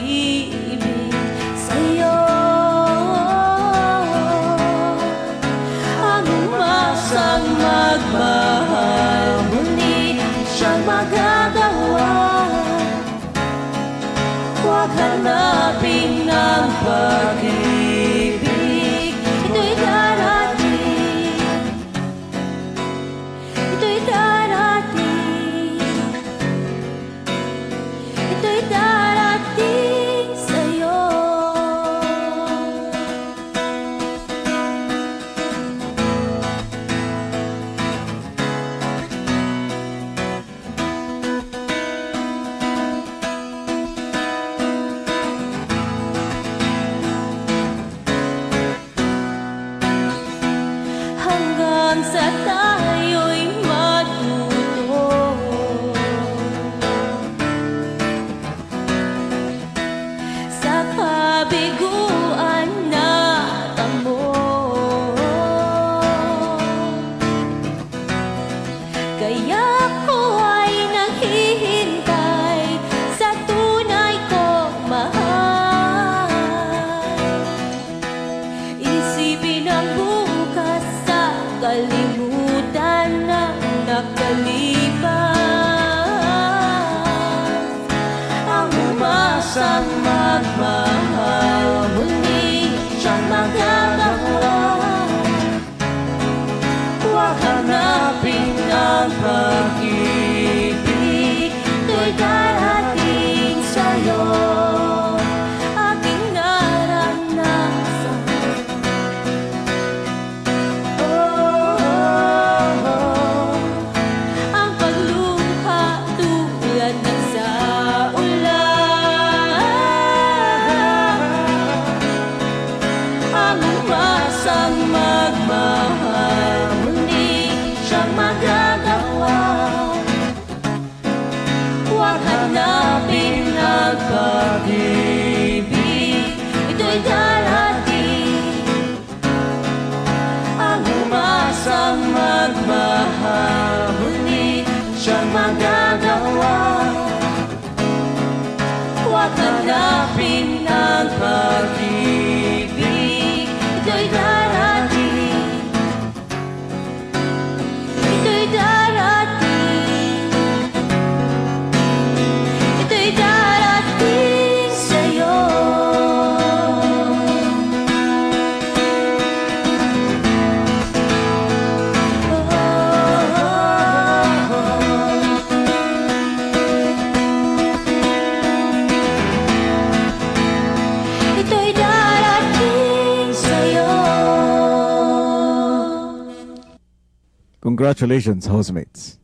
ibig sa'yo. Ang umasang magmahal Ngunit siyang magagawa. Huwag hanapin ang pag-ibig. kabiguan na tamo. Kaya ko above. magagawa Huwag hanapin ang pag Congratulations, housemates.